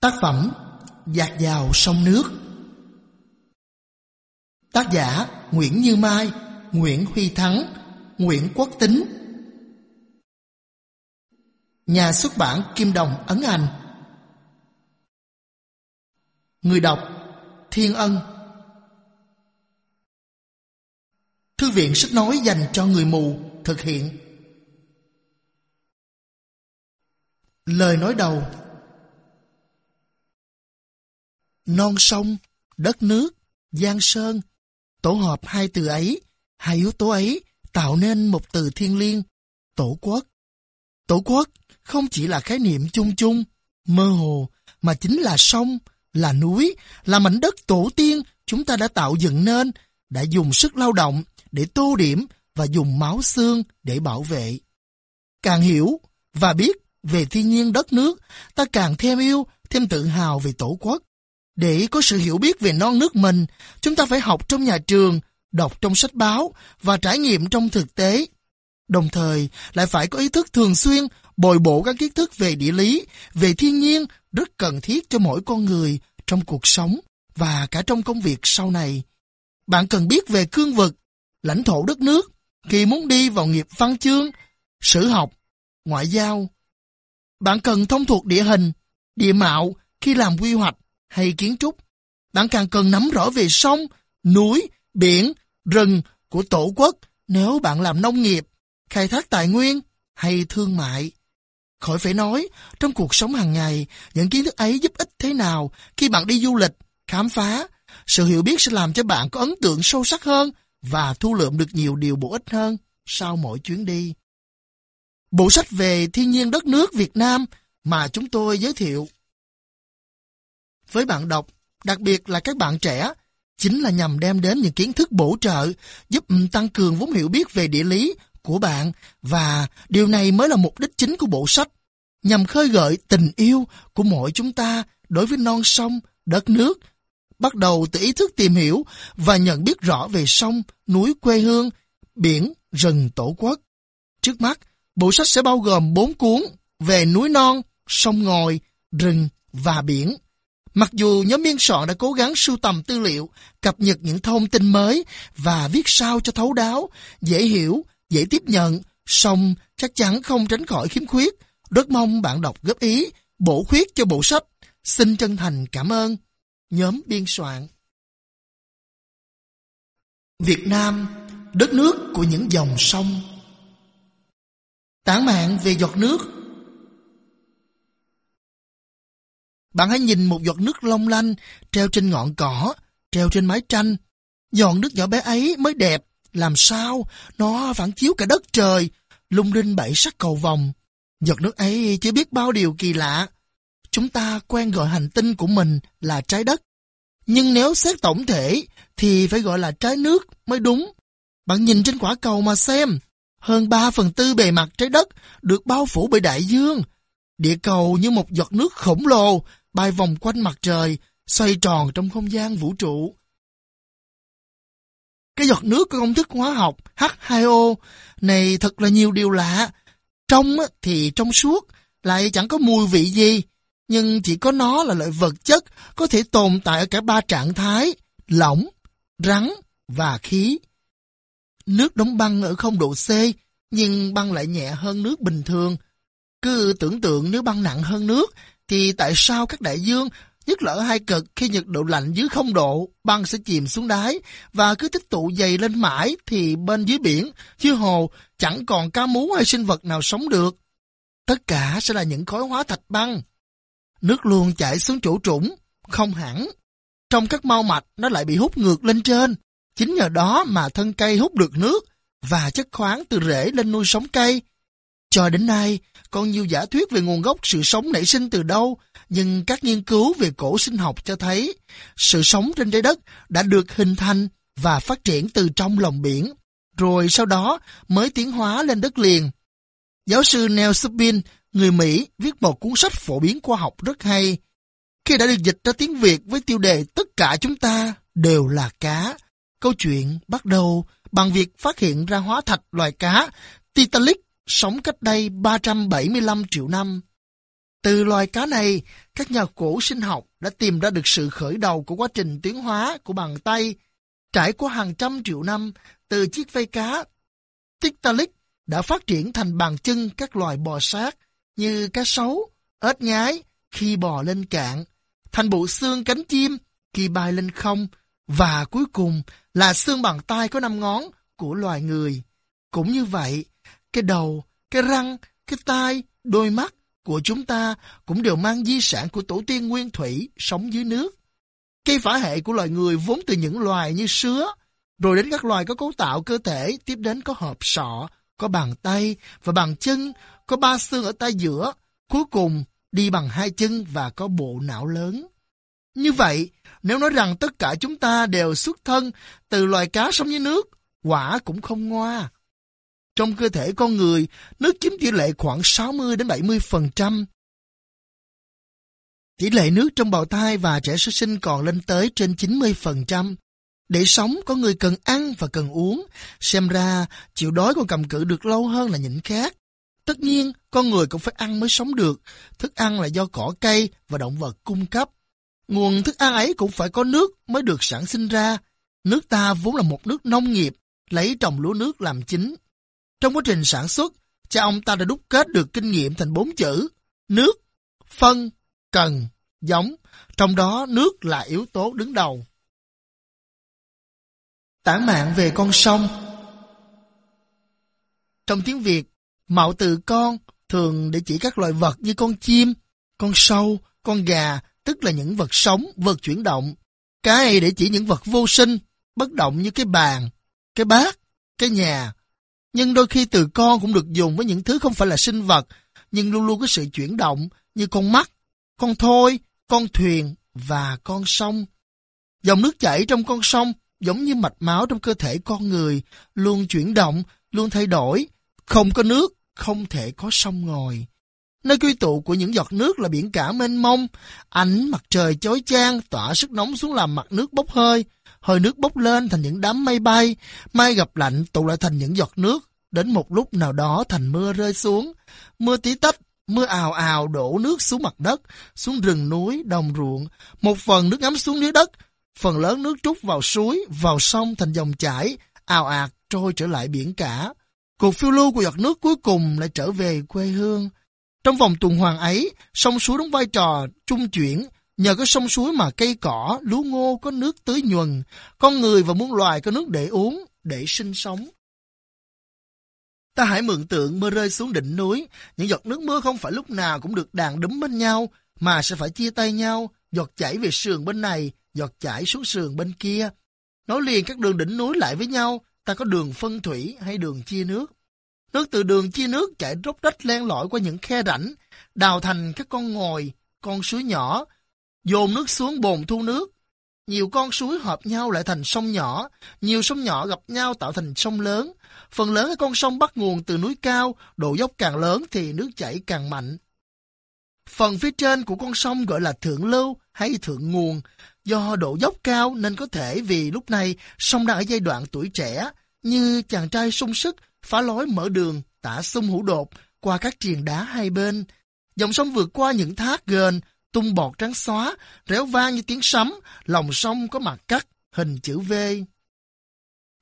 Tác phẩm Dạt vào sông nước. Tác giả Nguyễn Như Mai, Nguyễn Huy Thắng, Nguyễn Quốc Tính. Nhà xuất bản Kim Đồng Ấn Hành. Người đọc Thiên Ân. Thư viện sách nói dành cho người mù thực hiện. Lời nói đầu. Non sông, đất nước, giang sơn Tổ hợp hai từ ấy, hai yếu tố ấy tạo nên một từ thiên liêng, tổ quốc. Tổ quốc không chỉ là khái niệm chung chung, mơ hồ, mà chính là sông, là núi, là mảnh đất tổ tiên chúng ta đã tạo dựng nên, đã dùng sức lao động để tô điểm và dùng máu xương để bảo vệ. Càng hiểu và biết về thiên nhiên đất nước, ta càng thêm yêu, thêm tự hào về tổ quốc. Để có sự hiểu biết về non nước mình, chúng ta phải học trong nhà trường, đọc trong sách báo và trải nghiệm trong thực tế. Đồng thời, lại phải có ý thức thường xuyên bồi bổ các kiến thức về địa lý, về thiên nhiên rất cần thiết cho mỗi con người trong cuộc sống và cả trong công việc sau này. Bạn cần biết về cương vực, lãnh thổ đất nước khi muốn đi vào nghiệp văn chương, sử học, ngoại giao. Bạn cần thông thuộc địa hình, địa mạo khi làm quy hoạch hay kiến trúc. Bạn càng cần nắm rõ về sông, núi, biển, rừng của tổ quốc nếu bạn làm nông nghiệp, khai thác tài nguyên hay thương mại. Khỏi phải nói, trong cuộc sống hàng ngày, những kiến thức ấy giúp ích thế nào khi bạn đi du lịch, khám phá. Sự hiểu biết sẽ làm cho bạn có ấn tượng sâu sắc hơn và thu lượm được nhiều điều bổ ích hơn sau mỗi chuyến đi. Bộ sách về thiên nhiên đất nước Việt Nam mà chúng tôi giới thiệu với bạn đọc, đặc biệt là các bạn trẻ, chính là nhằm đem đến những kiến thức bổ trợ, giúp ừ, tăng cường vốn hiểu biết về địa lý của bạn và điều này mới là mục đích chính của bộ sách, nhằm khơi gợi tình yêu của mỗi chúng ta đối với non sông, đất nước, bắt đầu từ ý thức tìm hiểu và nhận biết rõ về sông, núi quê hương, biển, rừng tổ quốc. Trước mắt, bộ sách sẽ bao gồm 4 cuốn về núi non, sông ngòi, rừng và biển. Mặc dù nhóm biên soạn đã cố gắng sưu tầm tư liệu, cập nhật những thông tin mới và viết sao cho thấu đáo, dễ hiểu, dễ tiếp nhận, song chắc chắn không tránh khỏi khiếm khuyết. Rất mong bạn đọc góp ý, bổ khuyết cho bộ sách. Xin chân thành cảm ơn. Nhóm biên soạn Việt Nam, đất nước của những dòng sông Tán mạng về giọt nước Bạn hãy nhìn một giọt nước long lanh treo trên ngọn cỏ, treo trên mái tranh. Giọt nước nhỏ bé ấy mới đẹp, làm sao nó phản chiếu cả đất trời, lung linh bảy sắc cầu vòng. Giọt nước ấy chưa biết bao điều kỳ lạ. Chúng ta quen gọi hành tinh của mình là trái đất. Nhưng nếu xét tổng thể thì phải gọi là trái nước mới đúng. Bạn nhìn trên quả cầu mà xem. Hơn 3 phần tư bề mặt trái đất được bao phủ bởi đại dương. Địa cầu như một giọt nước khổng lồ bay vòng quanh mặt trời, xoay tròn trong không gian vũ trụ. Cái giọt nước có công thức hóa học H2O này thật là nhiều điều lạ. Trong thì trong suốt, lại chẳng có mùi vị gì, nhưng chỉ có nó là loại vật chất có thể tồn tại ở cả ba trạng thái, lỏng, rắn và khí. Nước đóng băng ở không độ C, nhưng băng lại nhẹ hơn nước bình thường. Cứ tưởng tượng nếu băng nặng hơn nước thì tại sao các đại dương, nhất là ở hai cực khi nhiệt độ lạnh dưới không độ, băng sẽ chìm xuống đáy và cứ tích tụ dày lên mãi thì bên dưới biển, dưới hồ chẳng còn cá mú hay sinh vật nào sống được. Tất cả sẽ là những khối hóa thạch băng. Nước luôn chảy xuống chỗ trũng, không hẳn. Trong các mau mạch nó lại bị hút ngược lên trên. Chính nhờ đó mà thân cây hút được nước và chất khoáng từ rễ lên nuôi sống cây. Cho đến nay, còn nhiều giả thuyết về nguồn gốc sự sống nảy sinh từ đâu, nhưng các nghiên cứu về cổ sinh học cho thấy sự sống trên trái đất đã được hình thành và phát triển từ trong lòng biển, rồi sau đó mới tiến hóa lên đất liền. Giáo sư Neil Subin, người Mỹ, viết một cuốn sách phổ biến khoa học rất hay. Khi đã được dịch ra tiếng Việt với tiêu đề Tất cả chúng ta đều là cá, câu chuyện bắt đầu bằng việc phát hiện ra hóa thạch loài cá Titanic sống cách đây 375 triệu năm. Từ loài cá này, các nhà cổ sinh học đã tìm ra được sự khởi đầu của quá trình tiến hóa của bàn tay trải qua hàng trăm triệu năm từ chiếc vây cá Tiktaalik đã phát triển thành bàn chân các loài bò sát như cá sấu, ếch nhái khi bò lên cạn, thành bộ xương cánh chim khi bay lên không và cuối cùng là xương bàn tay có năm ngón của loài người. Cũng như vậy, cái đầu, cái răng, cái tai, đôi mắt của chúng ta cũng đều mang di sản của tổ tiên nguyên thủy sống dưới nước. Cây phả hệ của loài người vốn từ những loài như sứa, rồi đến các loài có cấu tạo cơ thể, tiếp đến có hộp sọ, có bàn tay và bàn chân, có ba xương ở tay giữa, cuối cùng đi bằng hai chân và có bộ não lớn. Như vậy, nếu nói rằng tất cả chúng ta đều xuất thân từ loài cá sống dưới nước, quả cũng không ngoa. Trong cơ thể con người, nước chiếm tỷ lệ khoảng 60 đến 70%. Tỷ lệ nước trong bào thai và trẻ sơ sinh còn lên tới trên 90%. Để sống, có người cần ăn và cần uống. Xem ra, chịu đói còn cầm cự được lâu hơn là những khác. Tất nhiên, con người cũng phải ăn mới sống được. Thức ăn là do cỏ cây và động vật cung cấp. Nguồn thức ăn ấy cũng phải có nước mới được sản sinh ra. Nước ta vốn là một nước nông nghiệp, lấy trồng lúa nước làm chính. Trong quá trình sản xuất, cha ông ta đã đúc kết được kinh nghiệm thành bốn chữ nước, phân, cần, giống, trong đó nước là yếu tố đứng đầu. Tản mạng về con sông Trong tiếng Việt, mạo từ con thường để chỉ các loài vật như con chim, con sâu, con gà, tức là những vật sống, vật chuyển động. Cái để chỉ những vật vô sinh, bất động như cái bàn, cái bát, cái nhà. Nhưng đôi khi từ con cũng được dùng với những thứ không phải là sinh vật, nhưng luôn luôn có sự chuyển động như con mắt, con thôi, con thuyền và con sông. Dòng nước chảy trong con sông giống như mạch máu trong cơ thể con người, luôn chuyển động, luôn thay đổi. Không có nước, không thể có sông ngồi. Nơi quy tụ của những giọt nước là biển cả mênh mông, ánh mặt trời chói chang tỏa sức nóng xuống làm mặt nước bốc hơi, hơi nước bốc lên thành những đám mây bay, mây gặp lạnh tụ lại thành những giọt nước, đến một lúc nào đó thành mưa rơi xuống, mưa tí tách, mưa ào ào đổ nước xuống mặt đất, xuống rừng núi, đồng ruộng, một phần nước ngắm xuống dưới đất, phần lớn nước trút vào suối, vào sông thành dòng chảy, ào ạt trôi trở lại biển cả. Cuộc phiêu lưu của giọt nước cuối cùng lại trở về quê hương. Trong vòng tuần hoàn ấy, sông suối đóng vai trò trung chuyển, nhờ có sông suối mà cây cỏ, lúa ngô có nước tưới nhuần, con người và muôn loài có nước để uống, để sinh sống. Ta hãy mượn tượng mưa rơi xuống đỉnh núi, những giọt nước mưa không phải lúc nào cũng được đàn đúm bên nhau, mà sẽ phải chia tay nhau, giọt chảy về sườn bên này, giọt chảy xuống sườn bên kia. Nối liền các đường đỉnh núi lại với nhau, ta có đường phân thủy hay đường chia nước. Nước từ đường chia nước chảy róc rách len lỏi qua những khe rãnh, đào thành các con ngòi, con suối nhỏ, dồn nước xuống bồn thu nước. Nhiều con suối hợp nhau lại thành sông nhỏ, nhiều sông nhỏ gặp nhau tạo thành sông lớn. Phần lớn các con sông bắt nguồn từ núi cao, độ dốc càng lớn thì nước chảy càng mạnh. Phần phía trên của con sông gọi là thượng lưu hay thượng nguồn, do độ dốc cao nên có thể vì lúc này sông đang ở giai đoạn tuổi trẻ, như chàng trai sung sức phá lối mở đường, tả sung hữu đột qua các triền đá hai bên. Dòng sông vượt qua những thác gần, tung bọt trắng xóa, réo vang như tiếng sấm, lòng sông có mặt cắt, hình chữ V.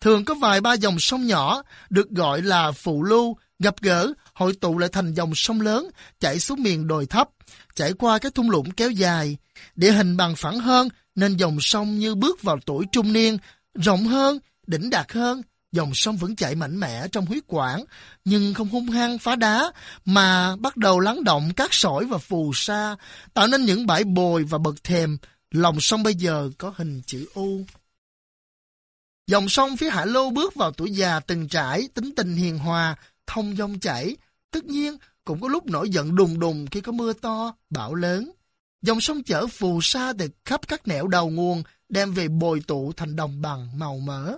Thường có vài ba dòng sông nhỏ, được gọi là phụ lưu, gặp gỡ, hội tụ lại thành dòng sông lớn, chảy xuống miền đồi thấp, chảy qua các thung lũng kéo dài. Địa hình bằng phẳng hơn, nên dòng sông như bước vào tuổi trung niên, rộng hơn, đỉnh đạt hơn, dòng sông vẫn chạy mạnh mẽ trong huyết quản, nhưng không hung hăng phá đá, mà bắt đầu lắng động các sỏi và phù sa, tạo nên những bãi bồi và bậc thềm. Lòng sông bây giờ có hình chữ U. Dòng sông phía Hạ Lô bước vào tuổi già từng trải, tính tình hiền hòa, thông dông chảy. Tất nhiên, cũng có lúc nổi giận đùng đùng khi có mưa to, bão lớn. Dòng sông chở phù sa từ khắp các nẻo đầu nguồn, đem về bồi tụ thành đồng bằng màu mỡ.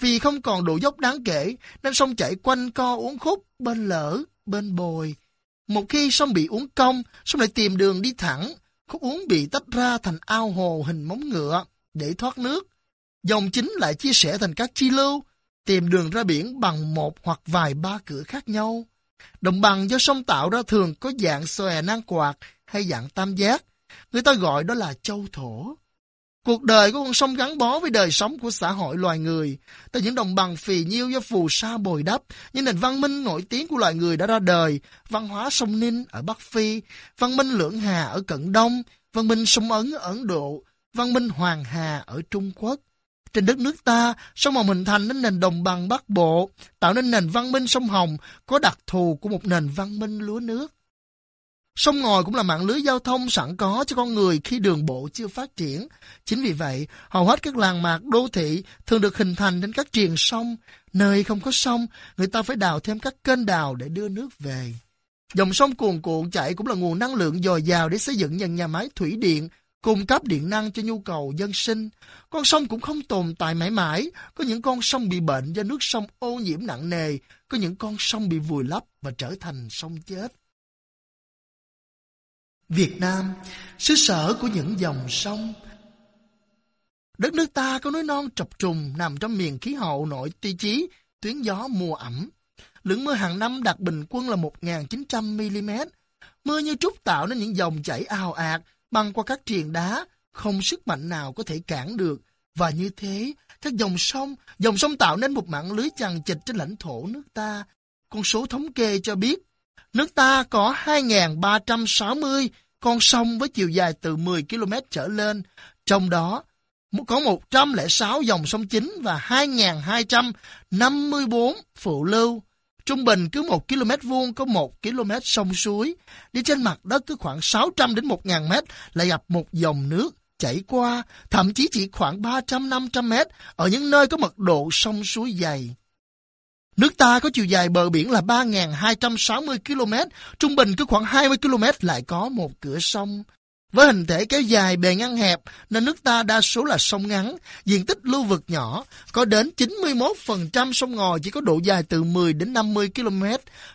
Vì không còn độ dốc đáng kể, nên sông chảy quanh co uốn khúc, bên lỡ, bên bồi. Một khi sông bị uốn cong, sông lại tìm đường đi thẳng, khúc uốn bị tách ra thành ao hồ hình móng ngựa để thoát nước. Dòng chính lại chia sẻ thành các chi lưu, tìm đường ra biển bằng một hoặc vài ba cửa khác nhau. Đồng bằng do sông tạo ra thường có dạng xòe nang quạt hay dạng tam giác, Người ta gọi đó là châu thổ. Cuộc đời của con sông gắn bó với đời sống của xã hội loài người. Từ những đồng bằng phì nhiêu do phù sa bồi đắp, những nền văn minh nổi tiếng của loài người đã ra đời, văn hóa sông Ninh ở Bắc Phi, văn minh Lưỡng Hà ở Cận Đông, văn minh sông Ấn ở Ấn Độ, văn minh Hoàng Hà ở Trung Quốc. Trên đất nước ta, sông Hồng hình thành nên nền đồng bằng Bắc Bộ, tạo nên nền văn minh sông Hồng có đặc thù của một nền văn minh lúa nước. Sông ngòi cũng là mạng lưới giao thông sẵn có cho con người khi đường bộ chưa phát triển. Chính vì vậy, hầu hết các làng mạc đô thị thường được hình thành trên các triền sông. Nơi không có sông, người ta phải đào thêm các kênh đào để đưa nước về. Dòng sông cuồn cuộn chảy cũng là nguồn năng lượng dồi dào để xây dựng những nhà máy thủy điện, cung cấp điện năng cho nhu cầu dân sinh. Con sông cũng không tồn tại mãi mãi, có những con sông bị bệnh do nước sông ô nhiễm nặng nề, có những con sông bị vùi lấp và trở thành sông chết. Việt Nam, xứ sở của những dòng sông. Đất nước ta có núi non trọc trùng nằm trong miền khí hậu nội tiêu chí, tuyến gió mùa ẩm. Lượng mưa hàng năm đạt bình quân là 1.900mm. Mưa như trút tạo nên những dòng chảy ào ạt, băng qua các triền đá, không sức mạnh nào có thể cản được. Và như thế, các dòng sông, dòng sông tạo nên một mạng lưới chằng chịt trên lãnh thổ nước ta. Con số thống kê cho biết, nước ta có 2.360 con sông với chiều dài từ 10 km trở lên, trong đó có 106 dòng sông chính và 2.254 phụ lưu. Trung bình cứ 1 km vuông có 1 km sông suối. Đi trên mặt đất cứ khoảng 600 đến 1.000 mét là gặp một dòng nước chảy qua, thậm chí chỉ khoảng 300-500 mét ở những nơi có mật độ sông suối dày. Nước ta có chiều dài bờ biển là 3.260 km, trung bình cứ khoảng 20 km lại có một cửa sông. Với hình thể kéo dài bề ngăn hẹp nên nước ta đa số là sông ngắn, diện tích lưu vực nhỏ, có đến 91% sông ngòi chỉ có độ dài từ 10 đến 50 km,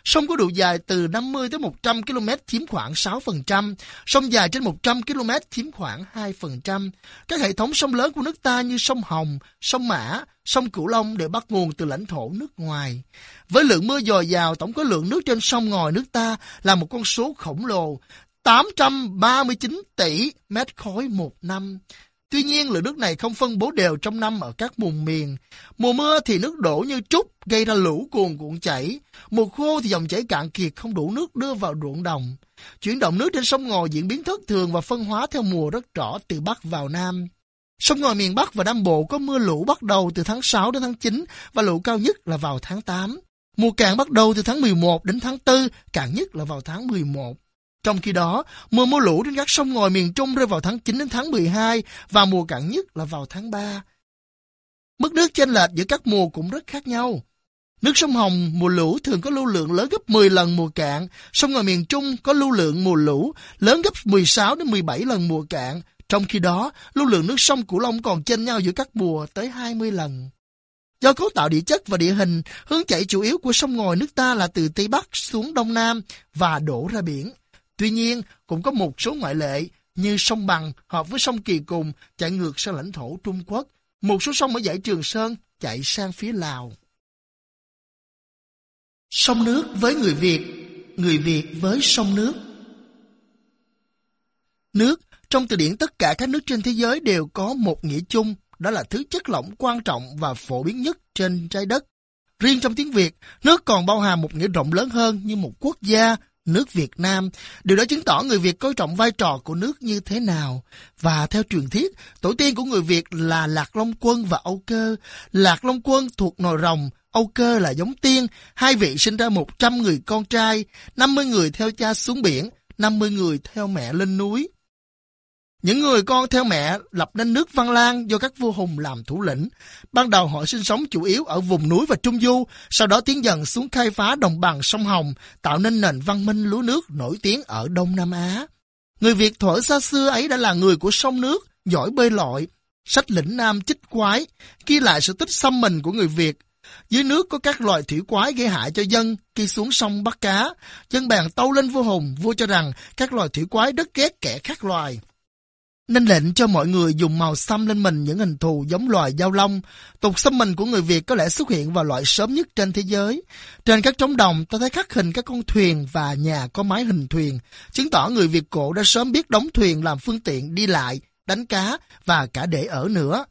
sông có độ dài từ 50 tới 100 km chiếm khoảng 6%, sông dài trên 100 km chiếm khoảng 2%. Các hệ thống sông lớn của nước ta như sông Hồng, sông Mã, sông Cửu Long đều bắt nguồn từ lãnh thổ nước ngoài. Với lượng mưa dồi dào, tổng có lượng nước trên sông ngòi nước ta là một con số khổng lồ, 839 tỷ mét khối một năm. Tuy nhiên, lượng nước này không phân bố đều trong năm ở các vùng miền. Mùa mưa thì nước đổ như trút, gây ra lũ cuồn cuộn chảy. Mùa khô thì dòng chảy cạn kiệt không đủ nước đưa vào ruộng đồng. Chuyển động nước trên sông Ngòi diễn biến thất thường và phân hóa theo mùa rất rõ từ Bắc vào Nam. Sông Ngòi miền Bắc và Nam Bộ có mưa lũ bắt đầu từ tháng 6 đến tháng 9 và lũ cao nhất là vào tháng 8. Mùa cạn bắt đầu từ tháng 11 đến tháng 4, cạn nhất là vào tháng 11. Trong khi đó, mùa mưa lũ trên các sông ngòi miền Trung rơi vào tháng 9 đến tháng 12 và mùa cạn nhất là vào tháng 3. Mức nước chênh lệch giữa các mùa cũng rất khác nhau. Nước sông Hồng mùa lũ thường có lưu lượng lớn gấp 10 lần mùa cạn, sông ngòi miền Trung có lưu lượng mùa lũ lớn gấp 16 đến 17 lần mùa cạn, trong khi đó lưu lượng nước sông Cửu Long còn chênh nhau giữa các mùa tới 20 lần. Do cấu tạo địa chất và địa hình, hướng chảy chủ yếu của sông ngòi nước ta là từ Tây Bắc xuống Đông Nam và đổ ra biển. Tuy nhiên, cũng có một số ngoại lệ như sông Bằng hợp với sông Kỳ Cùng chạy ngược sang lãnh thổ Trung Quốc, một số sông ở dãy Trường Sơn chạy sang phía Lào. Sông nước với người Việt, người Việt với sông nước. Nước, trong từ điển tất cả các nước trên thế giới đều có một nghĩa chung, đó là thứ chất lỏng quan trọng và phổ biến nhất trên trái đất. Riêng trong tiếng Việt, nước còn bao hàm một nghĩa rộng lớn hơn như một quốc gia, nước Việt Nam. Điều đó chứng tỏ người Việt coi trọng vai trò của nước như thế nào. Và theo truyền thuyết, tổ tiên của người Việt là Lạc Long Quân và Âu Cơ. Lạc Long Quân thuộc nòi rồng, Âu Cơ là giống tiên. Hai vị sinh ra 100 người con trai, 50 người theo cha xuống biển, 50 người theo mẹ lên núi. Những người con theo mẹ lập nên nước Văn Lang do các vua hùng làm thủ lĩnh. Ban đầu họ sinh sống chủ yếu ở vùng núi và trung du, sau đó tiến dần xuống khai phá đồng bằng sông Hồng, tạo nên nền văn minh lúa nước nổi tiếng ở Đông Nam Á. Người Việt thuở xa xưa ấy đã là người của sông nước, giỏi bơi lội. Sách lĩnh Nam chích quái, ghi lại sự tích xâm mình của người Việt. Dưới nước có các loài thủy quái gây hại cho dân, khi xuống sông bắt cá. Dân bàn tâu lên vua hùng, vua cho rằng các loài thủy quái rất ghét kẻ khác loài nên lệnh cho mọi người dùng màu xăm lên mình những hình thù giống loài giao long. Tục xăm mình của người Việt có lẽ xuất hiện vào loại sớm nhất trên thế giới. Trên các trống đồng, ta thấy khắc hình các con thuyền và nhà có mái hình thuyền, chứng tỏ người Việt cổ đã sớm biết đóng thuyền làm phương tiện đi lại, đánh cá và cả để ở nữa.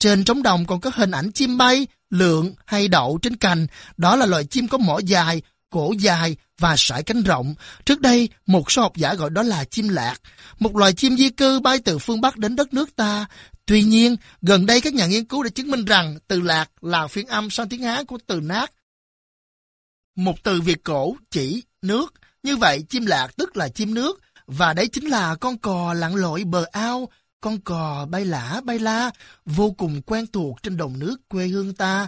Trên trống đồng còn có hình ảnh chim bay, lượng hay đậu trên cành, đó là loài chim có mỏ dài, cổ dài và sải cánh rộng. Trước đây, một số học giả gọi đó là chim lạc, một loài chim di cư bay từ phương Bắc đến đất nước ta. Tuy nhiên, gần đây các nhà nghiên cứu đã chứng minh rằng từ lạc là phiên âm sang tiếng Hán của từ nát. Một từ Việt cổ chỉ nước. Như vậy, chim lạc tức là chim nước, và đấy chính là con cò lặn lội bờ ao, con cò bay lả bay la, vô cùng quen thuộc trên đồng nước quê hương ta.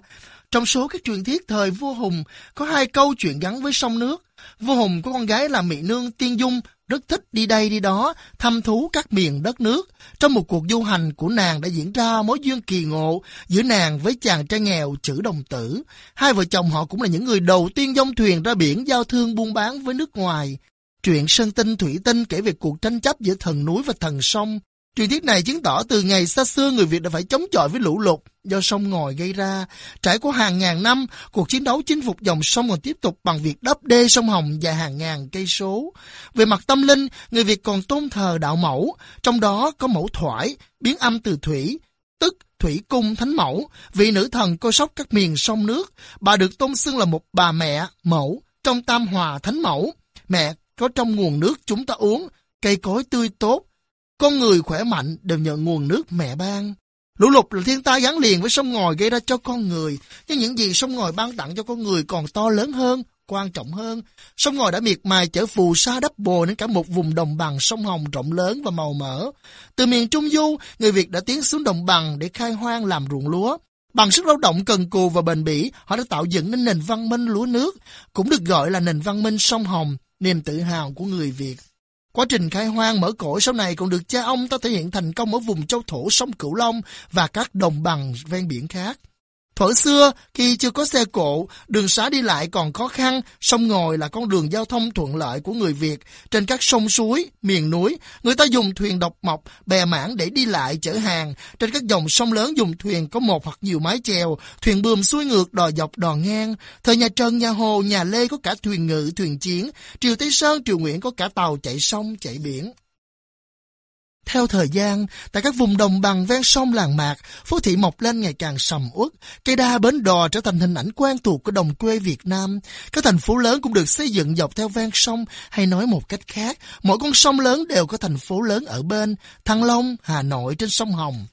Trong số các truyền thuyết thời vua Hùng, có hai câu chuyện gắn với sông nước. Vua Hùng có con gái là Mỹ Nương Tiên Dung, rất thích đi đây đi đó, thăm thú các miền đất nước. Trong một cuộc du hành của nàng đã diễn ra mối duyên kỳ ngộ giữa nàng với chàng trai nghèo chữ đồng tử. Hai vợ chồng họ cũng là những người đầu tiên dông thuyền ra biển giao thương buôn bán với nước ngoài. Truyện Sơn Tinh Thủy Tinh kể về cuộc tranh chấp giữa thần núi và thần sông. Truyền thuyết này chứng tỏ từ ngày xa xưa người Việt đã phải chống chọi với lũ lụt do sông ngòi gây ra. Trải qua hàng ngàn năm, cuộc chiến đấu chinh phục dòng sông còn tiếp tục bằng việc đắp đê sông Hồng dài hàng ngàn cây số. Về mặt tâm linh, người Việt còn tôn thờ đạo mẫu, trong đó có mẫu thoải, biến âm từ thủy, tức Thủy Cung Thánh Mẫu, vị nữ thần coi sóc các miền sông nước. Bà được tôn xưng là một bà mẹ, mẫu, trong tam hòa Thánh Mẫu. Mẹ có trong nguồn nước chúng ta uống, cây cối tươi tốt, con người khỏe mạnh đều nhận nguồn nước mẹ ban. Lũ lụt là thiên tai gắn liền với sông ngòi gây ra cho con người, nhưng những gì sông ngòi ban tặng cho con người còn to lớn hơn, quan trọng hơn. Sông ngòi đã miệt mài chở phù sa đắp bồi đến cả một vùng đồng bằng sông Hồng rộng lớn và màu mỡ. Từ miền Trung Du, người Việt đã tiến xuống đồng bằng để khai hoang làm ruộng lúa. Bằng sức lao động cần cù và bền bỉ, họ đã tạo dựng nên nền văn minh lúa nước, cũng được gọi là nền văn minh sông Hồng, niềm tự hào của người Việt. Quá trình khai hoang mở cõi sau này còn được cha ông ta thể hiện thành công ở vùng châu thổ sông Cửu Long và các đồng bằng ven biển khác. Thuở xưa, khi chưa có xe cộ, đường xá đi lại còn khó khăn, sông ngòi là con đường giao thông thuận lợi của người Việt. Trên các sông suối, miền núi, người ta dùng thuyền độc mộc, bè mảng để đi lại chở hàng. Trên các dòng sông lớn dùng thuyền có một hoặc nhiều mái chèo, thuyền bươm xuôi ngược đò dọc đò ngang. Thời nhà Trần, nhà Hồ, nhà Lê có cả thuyền ngự, thuyền chiến. Triều Tây Sơn, Triều Nguyễn có cả tàu chạy sông, chạy biển. Theo thời gian, tại các vùng đồng bằng ven sông làng mạc, phố thị mọc lên ngày càng sầm uất, cây đa bến đò trở thành hình ảnh quen thuộc của đồng quê Việt Nam. Các thành phố lớn cũng được xây dựng dọc theo ven sông, hay nói một cách khác, mỗi con sông lớn đều có thành phố lớn ở bên, Thăng Long, Hà Nội trên sông Hồng.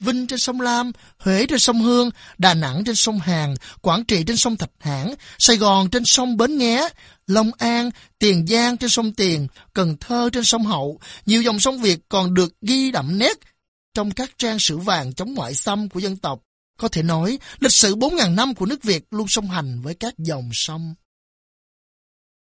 Vinh trên sông Lam, Huế trên sông Hương, Đà Nẵng trên sông Hàn, Quảng Trị trên sông Thạch Hãn, Sài Gòn trên sông Bến Nghé, Long An, Tiền Giang trên sông Tiền, Cần Thơ trên sông Hậu. Nhiều dòng sông Việt còn được ghi đậm nét trong các trang sử vàng chống ngoại xâm của dân tộc. Có thể nói, lịch sử 4.000 năm của nước Việt luôn song hành với các dòng sông.